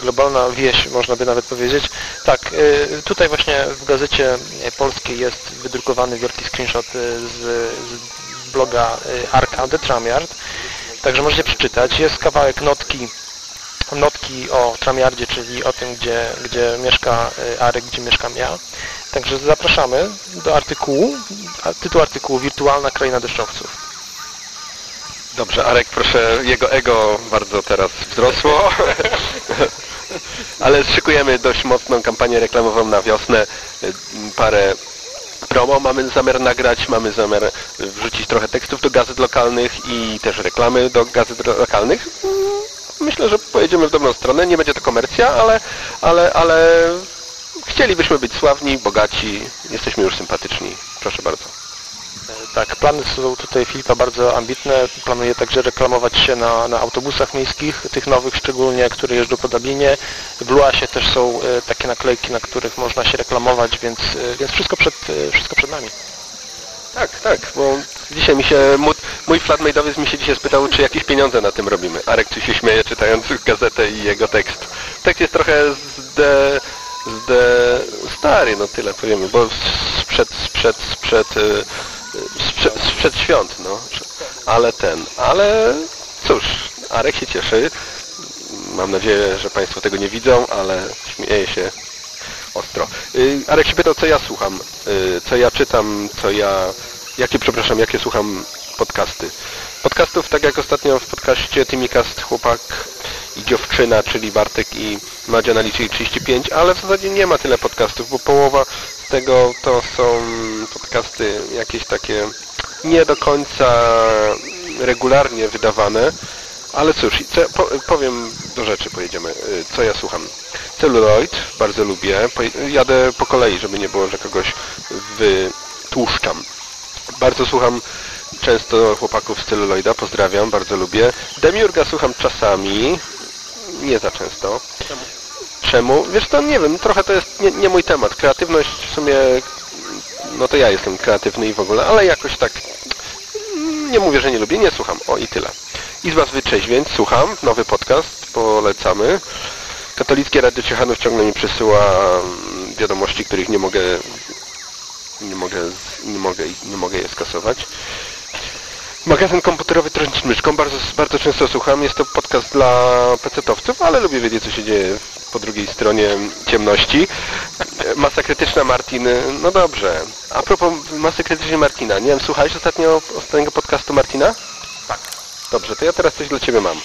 globalna wieś, można by nawet powiedzieć. Tak, y, tutaj właśnie w gazecie polskiej jest wydrukowany wielki screenshot y, z, z bloga y, Arka The Tramiard, także możecie przeczytać. Jest kawałek notki notki o Tramiardzie, czyli o tym, gdzie, gdzie mieszka y, Arek, gdzie mieszkam ja. Także zapraszamy do artykułu. Tytuł artykułu Wirtualna kraina deszczowców. Dobrze, Arek, proszę, jego ego bardzo teraz wzrosło. (laughs) Ale szykujemy dość mocną kampanię reklamową na wiosnę. Parę promo mamy zamiar nagrać, mamy zamiar wrzucić trochę tekstów do gazet lokalnych i też reklamy do gazet lokalnych. Myślę, że pojedziemy w dobrą stronę. Nie będzie to komercja, ale, ale, ale chcielibyśmy być sławni, bogaci. Jesteśmy już sympatyczni. Proszę bardzo. Tak, plany są tutaj Filipa bardzo ambitne. Planuje także reklamować się na, na autobusach miejskich, tych nowych szczególnie, które jeżdżą po Dublinie. W Luasie też są e, takie naklejki, na których można się reklamować, więc, e, więc wszystko, przed, e, wszystko przed nami. Tak, tak, bo dzisiaj mi się, mój, flatmate'owiec mi się dzisiaj spytał, czy jakieś pieniądze na tym robimy. Arek tu się śmieje, czytając gazetę i jego tekst. Tekst jest trochę zde, zde, stary, no tyle powiemy, bo sprzed, sprzed, sprzed, y, sprzed, sprzed świąt, no. Ale ten, ale cóż, Arek się cieszy. Mam nadzieję, że Państwo tego nie widzą, ale śmieje się ostro. Y, Arek się pytał, co ja słucham, y, co ja czytam, co ja, jakie, przepraszam, jakie słucham podcasty. Podcastów, tak jak ostatnio w podcaście Timicast chłopak i dziewczyna, czyli Bartek i Madzia naliczyli 35, ale w zasadzie nie ma tyle podcastów, bo połowa z tego to są podcasty jakieś takie nie do końca regularnie wydawane, ale cóż, co, po, powiem do rzeczy, pojedziemy. Y, Co ja słucham? Celluloid, bardzo lubię. Jadę po kolei, żeby nie było, że kogoś wytłuszczam. Bardzo słucham często chłopaków z Celluloida, pozdrawiam, bardzo lubię. Demiurga słucham czasami, nie za często. Czemu? Wiesz to nie wiem, trochę to jest nie, nie mój temat. Kreatywność w sumie, no to ja jestem kreatywny i w ogóle, ale jakoś tak nie mówię, że nie lubię, nie słucham. O i tyle. Izba z Wytrzeźwień, słucham, nowy podcast, polecamy. Katolickie Radio Ciechanów ciągle mi przesyła mm, wiadomości, których nie mogę nie mogę, z- nie mogę, nie mogę je skasować. Magazyn komputerowy Trącić Myszką bardzo, bardzo często słucham. Jest to podcast dla pecetowców, ale lubię wiedzieć, co się dzieje po drugiej stronie ciemności. Masa krytyczna Martin, no dobrze. A propos masy krytycznej Martina, nie wiem, słuchałeś ostatnio ostatniego podcastu Martina? Tak. Dobrze, to ja teraz coś dla Ciebie mam.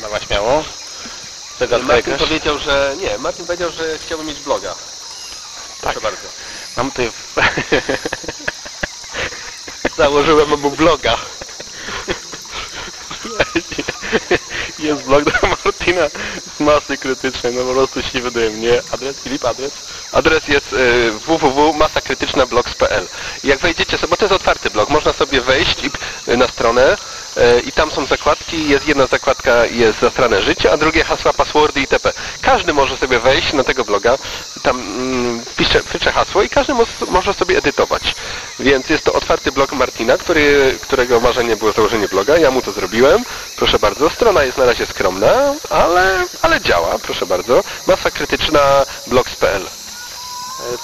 Dawaj śmiało. Czego Martin jakaś? powiedział, że... Nie, Martin powiedział, że chciałby mieć bloga. Proszę bardzo. Mam tutaj... (laughs) Założyłem mu bloga. Jest blog do Martina z masy krytycznej, no po prostu się wydaje mnie. Adres, Filip, adres? Adres jest y, www.masakrytycznablogs.pl Jak wejdziecie sobie, bo to jest otwarty blog, można sobie wejść i, y, na stronę i tam są zakładki, jest jedna zakładka jest zastrane życie, a drugie hasła, passwordy itp. Każdy może sobie wejść na tego bloga, tam mm, wpisze hasło i każdy mo- może sobie edytować. Więc jest to otwarty blog Martina, który, którego marzenie było założenie bloga, ja mu to zrobiłem, proszę bardzo. Strona jest na razie skromna, ale, ale działa, proszę bardzo. Masa krytyczna blogs.pl E,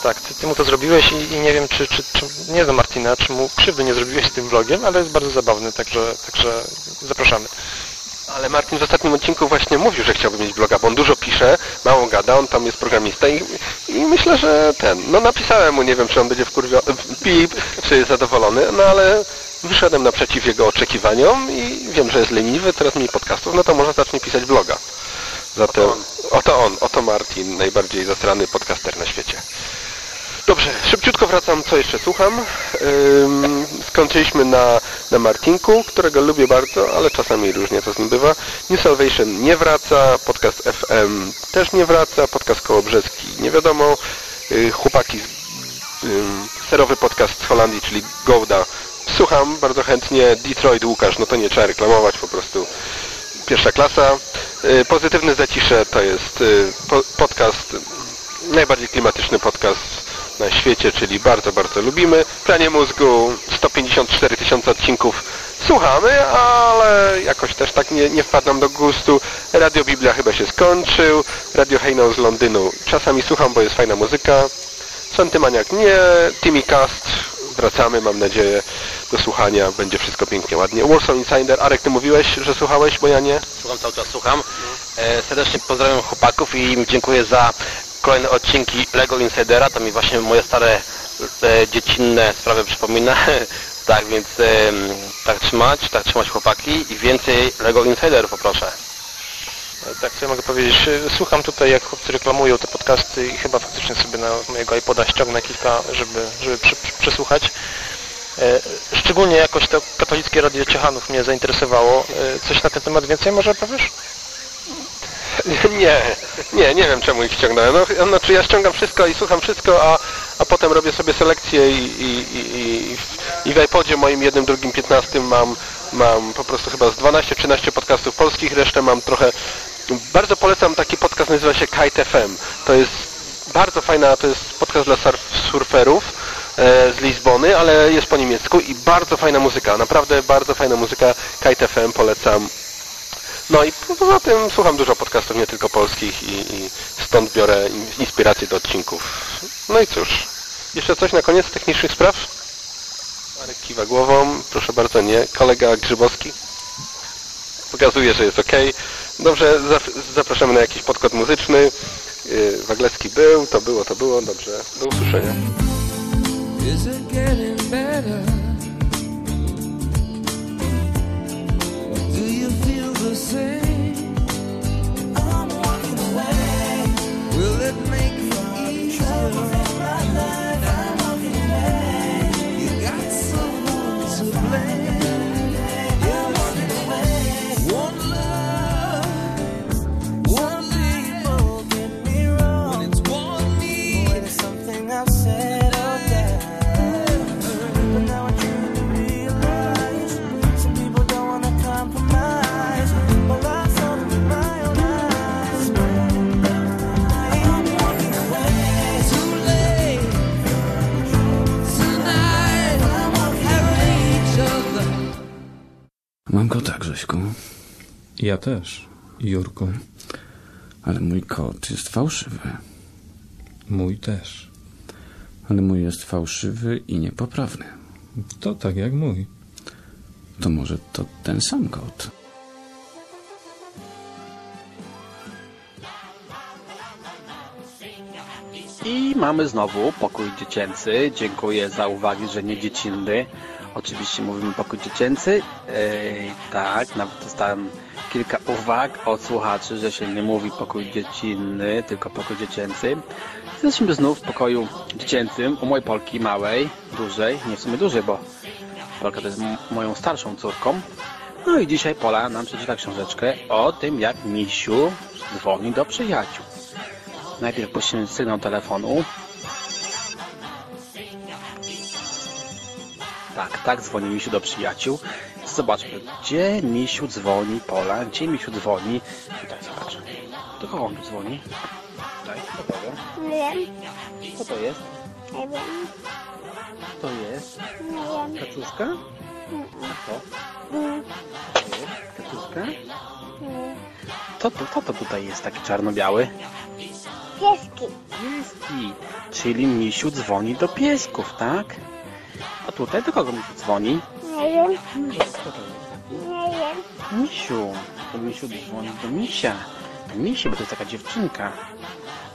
Tak, ty, ty mu to zrobiłeś i, i nie wiem, czy, czy, czy, nie znam Martina, czy mu krzywdy nie zrobiłeś tym vlogiem, ale jest bardzo zabawny, także, także zapraszamy. Ale Martin w ostatnim odcinku właśnie mówił, że chciałby mieć bloga, bo on dużo pisze, mało gada, on tam jest programista i, i myślę, że ten, no napisałem mu, nie wiem, czy on będzie wkurwio, pip, czy zadowolony, no ale wyszedłem naprzeciw jego oczekiwaniom i wiem, że jest leniwy, teraz mniej podcastów, no to może zacznie pisać bloga. Zatem, oto on, oto Martin, najbardziej zastrany podcaster na świecie. Dobrze, szybciutko wracam, co jeszcze słucham. Ym, skończyliśmy na, na Martinku, którego lubię bardzo, ale czasami różnie to z nim bywa. New Salvation nie wraca, podcast FM też nie wraca, podcast Kołobrzeski nie wiadomo. Yy, chłopaki, z, ym, serowy podcast z Holandii, czyli Gouda. Słucham bardzo chętnie. Detroit Łukasz, no to nie trzeba reklamować, po prostu pierwsza klasa. Yy, Pozytywne Zacisze to jest po, podcast najbardziej klimatyczny podcast na świecie, czyli bardzo, bardzo lubimy. Pranie mózgu, 154 tysiące odcinków słuchamy, ale jakoś też tak nie, nie wpadam do gustu. Radio Biblia chyba się skończył. Radio Hejno z Londynu czasami słucham, bo jest fajna muzyka. Santymaniak nie. Timmy Cast wracamy, mam nadzieję, do słuchania. Będzie wszystko pięknie, ładnie. Warsaw Insider. Arek, ty mówiłeś, że słuchałeś, bo ja nie? Słucham cały czas, słucham. E, serdecznie pozdrawiam chłopaków i im dziękuję za kolejne odcinki Lego Insidera. To mi właśnie moje stare e, dziecinne sprawy przypomina. (laughs) tak więc e, tak trzymać, tak trzymać chłopaki i więcej Lego Insiderów poproszę. Tak, co ja mogę powiedzieć? E, Słucham tutaj, jak chłopcy reklamują te podcasty i chyba faktycznie sobie na mojego iPoda ściągnę kilka, żeby, żeby przesłuchać. E, Szczególnie jakoś to katolickie Radio Ciechanów mnie zainteresowało. E, Coś na ten temat więcej może powiesz? (laughs) Nie, nie, nie wiem czemu ich ściągnąłem. No, znaczy ja ściągam wszystko i słucham wszystko, a, a potem robię sobie selekcję i, i, i, i w iPodzie moim jednym, drugim, piętnastym mam, mam po prostu chyba z 12-13 podcastów polskich, resztę mam trochę... Bardzo polecam taki podcast, nazywa się Kite FM. To jest bardzo fajna, to jest podcast dla surf- surferów e, z Lizbony, ale jest po niemiecku i bardzo fajna muzyka, naprawdę bardzo fajna muzyka. Kite FM polecam. No i poza tym słucham dużo podcastów, nie tylko polskich i, i stąd biorę in- inspirację do odcinków. No i cóż, jeszcze coś na koniec technicznych spraw? Marek kiwa głową, proszę bardzo nie. Kolega Grzybowski pokazuje, że jest ok. Dobrze, zap- zapraszamy na jakiś podkład muzyczny. Yy, Waglecki był, to było, to było. Dobrze, do usłyszenia. Ja też, Jurku. Ale mój kot jest fałszywy. Mój też. Ale mój jest fałszywy i niepoprawny. To tak jak mój. To może to ten sam kot. I mamy znowu pokój dziecięcy. Dziękuję za uwagi, że nie dziecinny. Oczywiście mówimy pokój dziecięcy. Ej, tak, nawet dostałem kilka uwag od słuchaczy, że się nie mówi pokój dziecinny, tylko pokój dziecięcy. Jesteśmy znów w pokoju dziecięcym u mojej Polki małej, dużej, nie w sumie dużej, bo Polka to jest moją starszą córką. No i dzisiaj Pola nam przeczyta książeczkę o tym, jak misiu dzwoni do przyjaciół. Najpierw puścimy sygnał telefonu. Tak, tak dzwoni misiu do przyjaciół. Zobaczmy, gdzie misiu dzwoni, Pola, gdzie misiu dzwoni. Tutaj zobacz. Do kogo on tu dzwoni? Tutaj, do kogo? Nie wiem. Co to jest? Nie wiem. To jest Nie wiem. kaczuszka? A co? Mm, To jest kaczuszka? nie. Co to, co to tutaj jest taki czarno-biały? Pieski. Pieski. Czyli misiu dzwoni do piesków, tak? A tutaj do kogo misiu dzwoni? Nie wiem. Co to jest? Nie wiem. Misiu. To misiu dzwoni do misia. Misiu, bo to jest taka dziewczynka.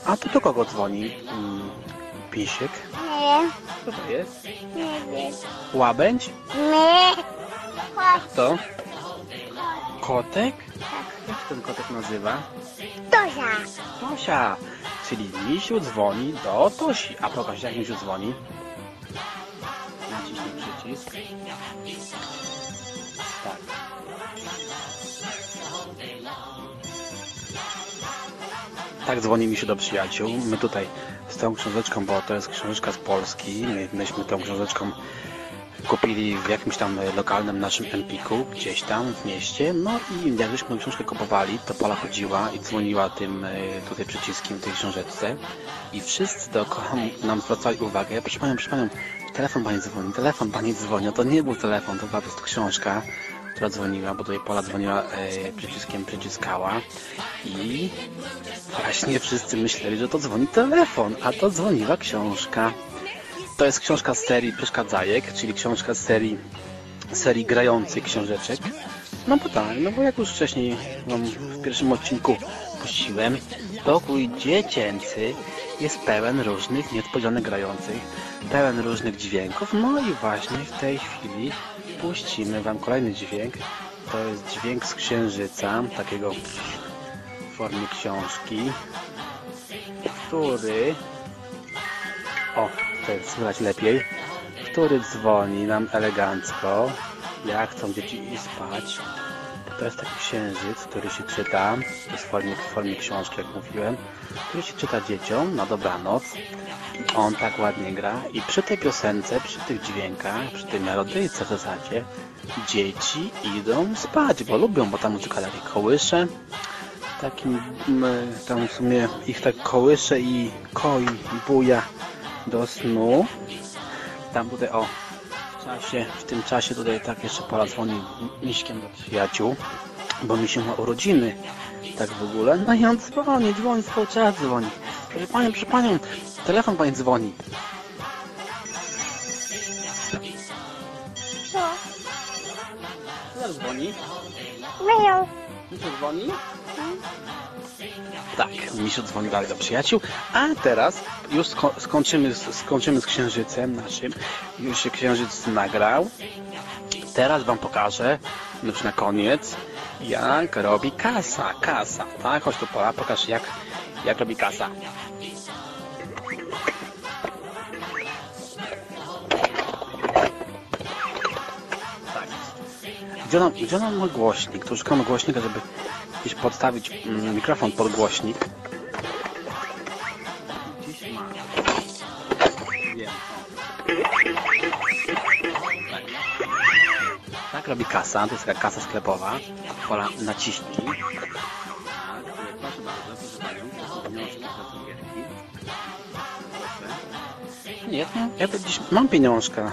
A tu do kogo dzwoni? Mm, pisiek. Nie. Co to jest? Nie wiem. Łabędź? Nie. To? Kotek? Jak się ten kotek nazywa? Tosia. Tosia. Czyli misiu dzwoni do Tosi. A pokaż, jak misiu dzwoni. Naciśnij przycisk. Tak. Tak dzwoni misiu do przyjaciół. My tutaj z tą książeczką, bo to jest książeczka z Polski. My, myśmy tą książeczką kupili w jakimś tam lokalnym naszym Empiku, gdzieś tam w mieście. No i jak żeśmy książkę kupowali, to Pola chodziła i dzwoniła tym e, tutaj przyciskiem tej książeczce i wszyscy dookoła nam zwracali uwagę, proszę Panią, proszę Panią, telefon Pani dzwoni, telefon Pani dzwoni, no to nie był telefon, to była po prostu książka, która dzwoniła, bo tutaj Pola dzwoniła e, przyciskiem, przyciskała i właśnie wszyscy myśleli, że to dzwoni telefon, a to dzwoniła książka. To jest książka z serii Przeszkadzajek, czyli książka z serii, serii grających książeczek. No bo tak, no bo jak już wcześniej Wam w pierwszym odcinku puściłem, pokój dziecięcy jest pełen różnych niespodzianek grających, pełen różnych dźwięków. No i właśnie w tej chwili puścimy Wam kolejny dźwięk. To jest dźwięk z księżyca, takiego w formie książki, który o, teraz słychać lepiej. Który dzwoni nam elegancko, jak chcą dzieci iść spać. To jest taki księżyc, który się czyta, to jest w formie, w formie książki, jak mówiłem, który się czyta dzieciom na dobranoc. On tak ładnie gra i przy tej piosence, przy tych dźwiękach, przy tej melodyjce w zasadzie, dzieci idą spać, bo lubią, bo ta muzyka takie kołysze, takim mm, tam w sumie ich tak kołysze i koi i buja do snu. Tam tutaj o w czasie, w tym czasie tutaj tak jeszcze Pola dzwoni miśkiem do przyjaciół, bo mi się ma urodziny. Tak w ogóle. No i on dzwoni, dzwoni, cały czas dzwoni. Proszę panią, proszę panią, telefon pani dzwoni. Co? Co dzwoni? Misiu dzwoni? Tak, Misiu dzwoni dalej do przyjaciół, a teraz już sko skończymy, skończymy z księżycem naszym. Już się księżyc nagrał. Teraz wam pokażę, już na koniec, jak robi kasa. Kasa, tak? Chodź tu, Pola, pokaż jak, jak robi kasa. Gdzie nam, gdzie nam mój głośnik? Tu szukamy głośnika, żeby gdzieś podstawić mm, mikrofon pod głośnik. Tak. Robi kasa, to jest taka kasa sklepowa. Pola naciśnij. Tak, proszę bardzo, proszę panią. To. Proszę. Nie, no, ja to dziś mam pieniążka.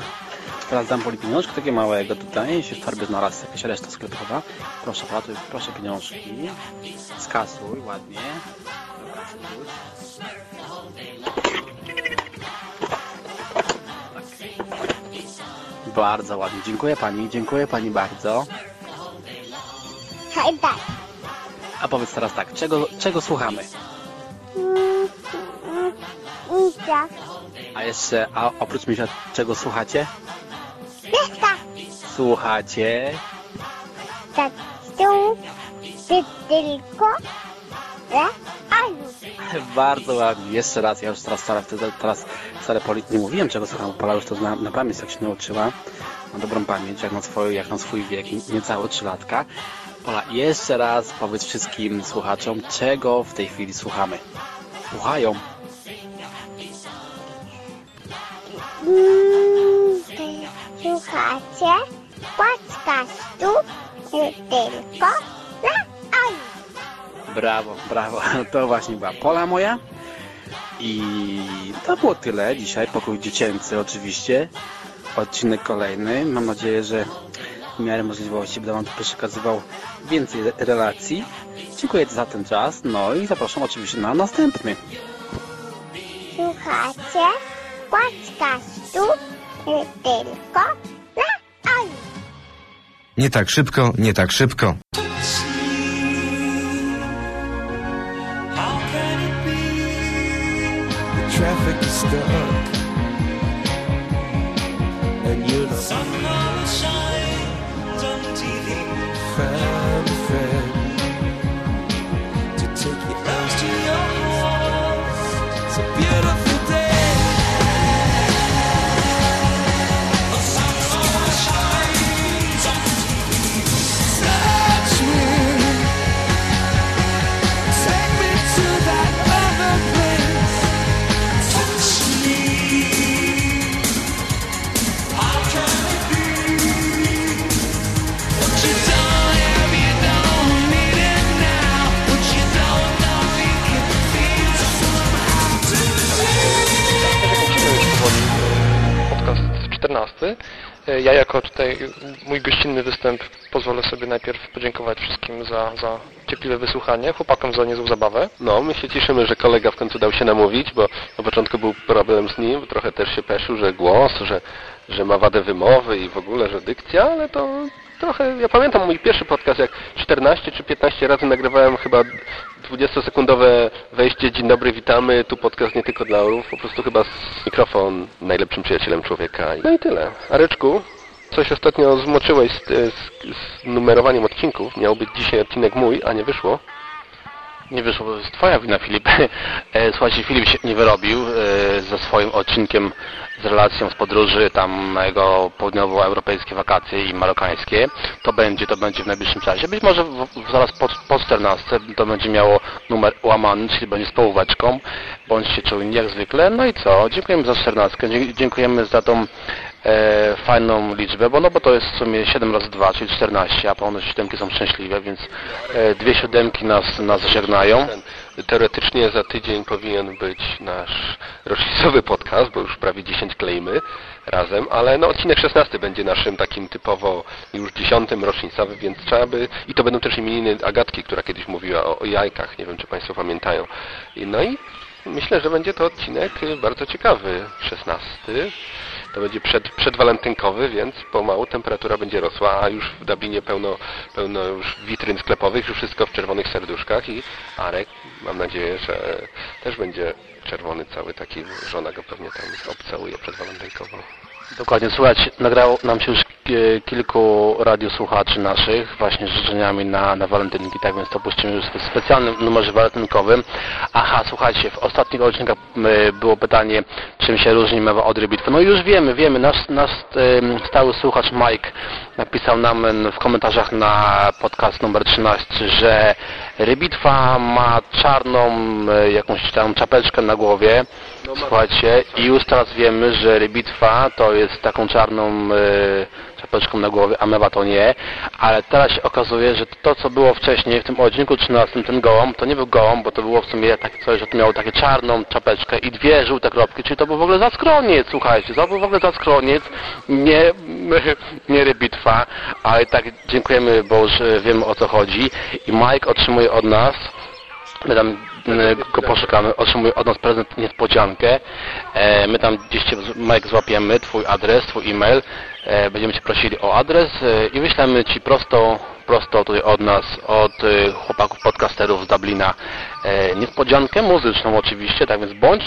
Teraz dam Poli pieniążki, takie małego tutaj, jeśli w torbie znalazł jakaś reszta sklepowa. Proszę, pratuj, proszę pieniążki. Skasuj, ładnie. Bardzo ładnie. Dziękuję pani, dziękuję pani bardzo. A powiedz teraz tak, czego, czego słuchamy? Mm, mm, Misia. A jeszcze, a oprócz misia, czego słuchacie? Pieska. Słuchacie? Tak, tu. Ty tylko. Bardzo ładnie. Jeszcze raz, ja już teraz wcale, wtedy, teraz wcale Poli nie mówiłem, czego słucham. Pola już to zna, na pamięć tak się nauczyła. Ma dobrą pamięć, jak na, swój, jak na swój wiek, niecałe trzy latka. Pola, jeszcze raz powiedz wszystkim słuchaczom, czego w tej chwili słuchamy. Słuchają. Mm, Słuchacie? Podcastu. Ty tylko. Le. Aju. Brawo, brawo. (laughs) To właśnie była Pola moja. I to było tyle dzisiaj. Pokój dziecięcy oczywiście. Odcinek kolejny. Mam nadzieję, że w miarę możliwości będę Wam tu przekazywał więcej re- relacji. Dziękuję za ten czas. No i zapraszam oczywiście na następny. Słuchacie? Podcastu. Ty tylko. Le. Aju. Nie tak szybko, nie tak szybko. Wysłuchanie, chłopakom za niezłą zabawę. No, my się cieszymy, że kolega w końcu dał się namówić, bo na początku był problem z nim, trochę też się peszył, że głos, że, że ma wadę wymowy i w ogóle, że dykcja, ale to trochę, ja pamiętam mój pierwszy podcast, jak 14 czy 15 razy nagrywałem chyba 20-sekundowe wejście, dzień dobry, witamy, tu podcast nie tylko dla orów, po prostu chyba z mikrofon najlepszym przyjacielem człowieka. No i tyle. Areczku, coś ostatnio zmoczyłeś z, z, z numerowaniem odcinków, miał być dzisiaj odcinek mój, a nie wyszło. Nie wyszło, bo to jest twoja wina, Filip. (laughs) E, Słuchajcie, Filip się nie wyrobił e, ze swoim odcinkiem z relacją z podróży, tam na jego południowoeuropejskie wakacje i marokańskie. To będzie, to będzie w najbliższym czasie. Być może w, zaraz po, po 14 to będzie miało numer łamany, czyli będzie z połóweczką. Bądźcie czujni jak zwykle. No i co? Dziękujemy za 14. Dzie- Dziękujemy za tą e, fajną liczbę, bo no bo to jest w sumie 7 razy 2, czyli 14, a ponoć siódemki są szczęśliwe, więc e, dwie siódemki nas, nas żegnają. Teoretycznie za tydzień powinien być nasz rocznicowy podcast, bo już prawie 10 klejmy razem, ale no odcinek 16 będzie naszym takim typowo już dziesiątym rocznicowym, więc trzeba by... I to będą też imieniny Agatki, która kiedyś mówiła o, o jajkach, nie wiem czy Państwo pamiętają. I, no i myślę, że będzie to odcinek bardzo ciekawy, 16. To będzie przed, przedwalentynkowy, więc pomału temperatura będzie rosła, a już w Dublinie pełno, pełno już witryn sklepowych, już wszystko w czerwonych serduszkach i Arek, mam nadzieję, że też będzie czerwony cały taki, żona go pewnie tam obcałuje przedwalentynkową. Dokładnie, słuchajcie, nagrało nam się już e, kilku radiosłuchaczy naszych właśnie z życzeniami na, na walentynki, tak więc to puścimy już w specjalnym numerze walentynkowym. Aha, słuchajcie, w ostatnich odcinkach e, było pytanie, czym się różni mewa od rybitwy. No już wiemy, wiemy, nasz, nasz em, stały słuchacz Mike napisał nam w komentarzach na podcast numer 13, że rybitwa ma czarną e, jakąś tam czapeczkę na głowie, Słuchajcie, i już teraz wiemy, że rybitwa to jest taką czarną e, czapeczką na głowie, a mewa to nie, ale teraz się okazuje, że to co było wcześniej w tym odcinku 13, ten gołąb, to nie był gołąb, bo to było w sumie takie coś, że to miało takie czarną czapeczkę i dwie żółte kropki, czyli to był w ogóle zaskroniec, słuchajcie, to był w ogóle zaskroniec, nie, (laughs) nie rybitwa, ale tak dziękujemy, bo już e, wiemy o co chodzi. I Mike otrzymuje od nas My tam go poszukamy, otrzymuje od nas prezent niespodziankę. E, my tam gdzieś Cię, Mike, złapiemy, Twój adres, Twój e-mail. E, będziemy Cię prosili o adres e, i wyślemy Ci prosto, prosto tutaj od nas, od e, chłopaków podcasterów z Dublina e, niespodziankę muzyczną oczywiście, tak więc bądź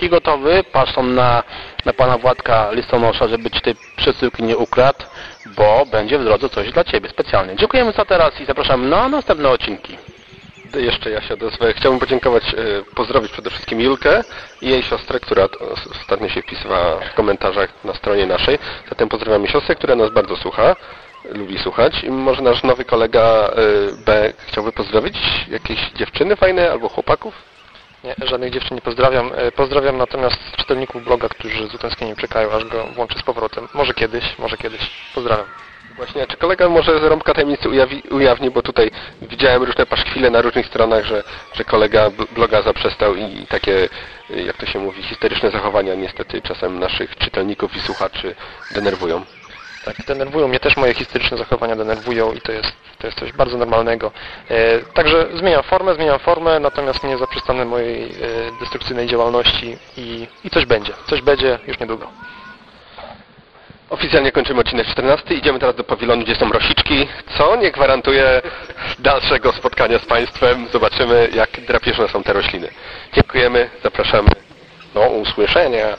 i gotowy, patrzą na, na Pana Władka listonosza, żeby Ci tej przesyłki nie ukradł, bo będzie w drodze coś dla Ciebie specjalnie. Dziękujemy za teraz i zapraszamy na następne odcinki. Jeszcze ja się odezwę. Chciałbym podziękować, e, pozdrowić przede wszystkim Julkę i jej siostrę, która ostatnio się wpisywała w komentarzach na stronie naszej. Zatem pozdrawiamy siostrę, która nas bardzo słucha, lubi słuchać. I może nasz nowy kolega e, B chciałby pozdrowić jakieś dziewczyny fajne albo chłopaków? Nie, żadnych dziewczyn nie pozdrawiam. E, Pozdrawiam natomiast czytelników bloga, którzy z utęsknieniem czekają, aż go włączę z powrotem. Może kiedyś, może kiedyś. Pozdrawiam. Właśnie, czy kolega może z rąbka tajemnicy ujawi, ujawni, bo tutaj widziałem różne paszkwile na różnych stronach, że, że kolega bl- bloga zaprzestał i, i takie, y, jak to się mówi, histeryczne zachowania niestety czasem naszych czytelników i słuchaczy denerwują. Tak, denerwują mnie też moje historyczne zachowania, denerwują i to jest, to jest coś bardzo normalnego. E, także zmieniam formę, zmieniam formę, natomiast nie zaprzestanę mojej e, destrukcyjnej działalności i, i coś będzie. Coś będzie już niedługo. Oficjalnie kończymy odcinek 14. Idziemy teraz do pawilonu, gdzie są rosiczki, co nie gwarantuje dalszego spotkania z Państwem. Zobaczymy, jak drapieżne są te rośliny. Dziękujemy, zapraszamy. Do usłyszenia.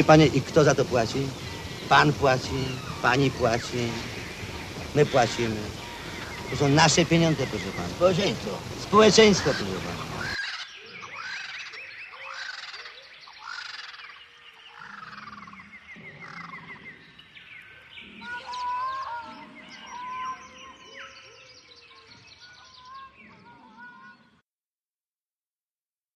I panie, i kto za to płaci? Pan płaci, pani płaci, my płacimy. To są nasze pieniądze, proszę pana. Społeczeństwo. Społeczeństwo, proszę pana.